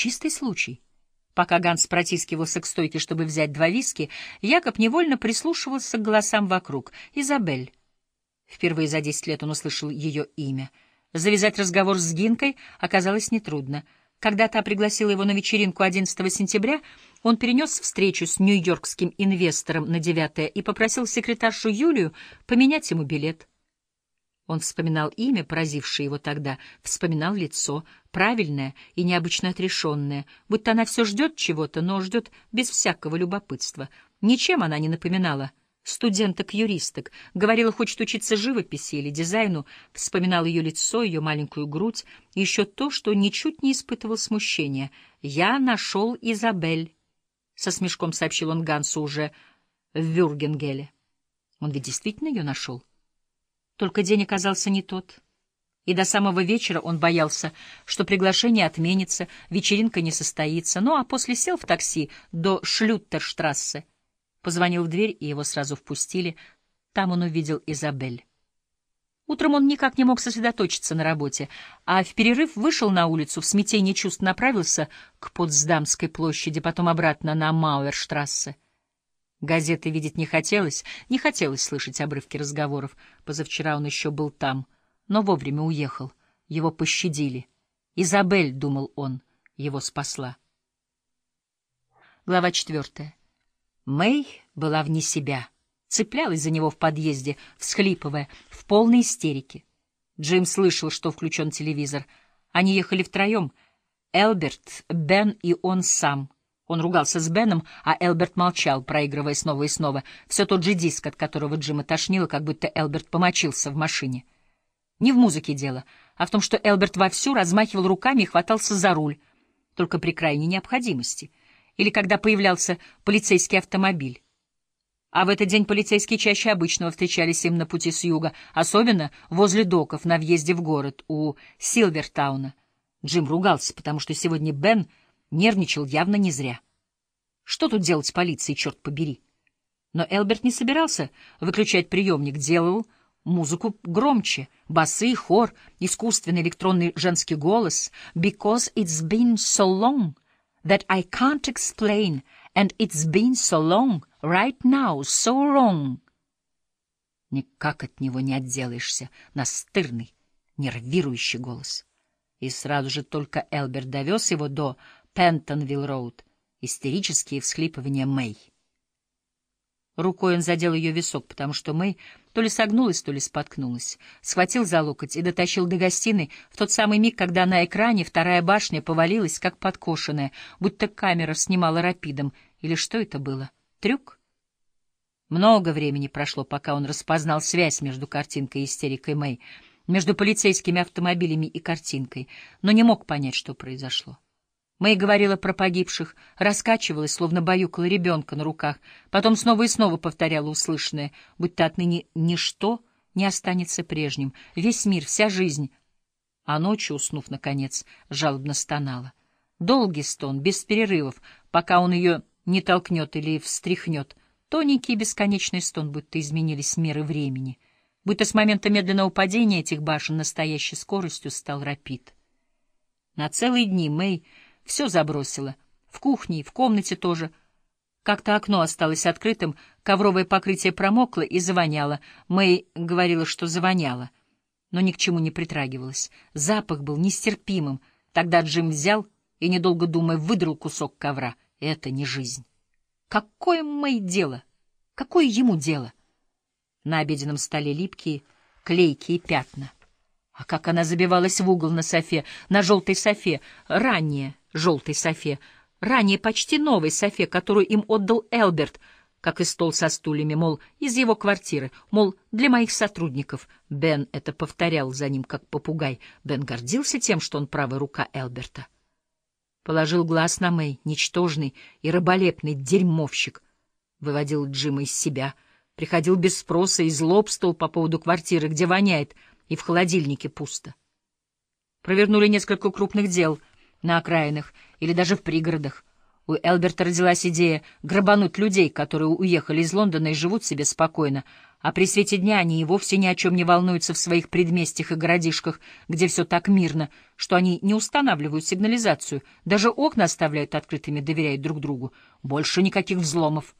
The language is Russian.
Чистый случай. Пока Ганс протискивался к стойке, чтобы взять два виски, Якоб невольно прислушивался к голосам вокруг. «Изабель». Впервые за десять лет он услышал ее имя. Завязать разговор с Гинкой оказалось нетрудно. Когда та пригласила его на вечеринку 11 сентября, он перенес встречу с нью-йоркским инвестором на 9 и попросил секретаршу Юлию поменять ему билет. Он вспоминал имя, поразившее его тогда, вспоминал лицо, правильное и необычно отрешенное, будто она все ждет чего-то, но ждет без всякого любопытства. Ничем она не напоминала студенток-юристок, говорила, хочет учиться живописи или дизайну, вспоминал ее лицо, ее маленькую грудь, еще то, что ничуть не испытывал смущения. «Я нашел Изабель», — со смешком сообщил он Гансу уже в Вюргенгеле. Он ведь действительно ее нашел. Только день оказался не тот. И до самого вечера он боялся, что приглашение отменится, вечеринка не состоится. Ну, а после сел в такси до Шлюттерштрассе. Позвонил в дверь, и его сразу впустили. Там он увидел Изабель. Утром он никак не мог сосредоточиться на работе, а в перерыв вышел на улицу, в смятении чувств направился к Потсдамской площади, потом обратно на Мауэрштрассе. Газеты видеть не хотелось, не хотелось слышать обрывки разговоров. Позавчера он еще был там, но вовремя уехал. Его пощадили. «Изабель», — думал он, — его спасла. Глава четвертая. Мэй была вне себя, цеплялась за него в подъезде, всхлипывая, в полной истерике. Джим слышал, что включен телевизор. Они ехали втроем — Элберт, Бен и он сам — он ругался с Беном, а Элберт молчал, проигрывая снова и снова. Все тот же диск, от которого Джима тошнило, как будто Элберт помочился в машине. Не в музыке дело, а в том, что Элберт вовсю размахивал руками и хватался за руль, только при крайней необходимости, или когда появлялся полицейский автомобиль. А в этот день полицейские чаще обычного встречались им на пути с юга, особенно возле доков на въезде в город у Силвертауна. Джим ругался, потому что сегодня Бен Нервничал явно не зря. Что тут делать с полицией, черт побери? Но Элберт не собирался выключать приемник, делал музыку громче, басы, хор, искусственный электронный женский голос. «Because it's been so long that I can't explain, and it's been so long, right now, so wrong». Никак от него не отделаешься, настырный, нервирующий голос. И сразу же только Элберт довез его до Пентонвилл-роуд. Истерические всхлипывания Мэй. Рукой он задел ее висок, потому что Мэй то ли согнулась, то ли споткнулась. Схватил за локоть и дотащил до гостиной в тот самый миг, когда на экране вторая башня повалилась, как подкошенная, будто камера снимала рапидом. Или что это было? Трюк? Много времени прошло, пока он распознал связь между картинкой и истерикой Мэй, между полицейскими автомобилями и картинкой, но не мог понять, что произошло. Мэй говорила про погибших, раскачивалась, словно баюкала ребенка на руках, потом снова и снова повторяла услышанное, будто отныне ничто не останется прежним, весь мир, вся жизнь. А ночью, уснув, наконец, жалобно стонала. Долгий стон, без перерывов, пока он ее не толкнет или встряхнет. Тоненький бесконечный стон, будто изменились меры времени, будто с момента медленного падения этих башен настоящей скоростью стал рапид. На целые дни Мэй все забросила. В кухне, в комнате тоже. Как-то окно осталось открытым, ковровое покрытие промокло и завоняло. Мэй говорила, что завоняло, но ни к чему не притрагивалась. Запах был нестерпимым. Тогда Джим взял и, недолго думая, выдрал кусок ковра. Это не жизнь. Какое Мэй дело? Какое ему дело? На обеденном столе липкие, клейкие пятна. А как она забивалась в угол на софе, на желтой софе, ранее, желтой софе, ранее почти новой софе, которую им отдал Элберт, как и стол со стульями, мол, из его квартиры, мол, для моих сотрудников. Бен это повторял за ним, как попугай. Бен гордился тем, что он правая рука Элберта. Положил глаз на Мэй, ничтожный и раболепный дерьмовщик. Выводил Джима из себя, приходил без спроса и злобствовал по поводу квартиры, где воняет, и в холодильнике пусто. Провернули несколько крупных дел — на окраинах или даже в пригородах. У Элберта родилась идея грабануть людей, которые уехали из Лондона и живут себе спокойно, а при свете дня они и вовсе ни о чем не волнуются в своих предместьях и городишках, где все так мирно, что они не устанавливают сигнализацию, даже окна оставляют открытыми, доверяют друг другу. Больше никаких взломов,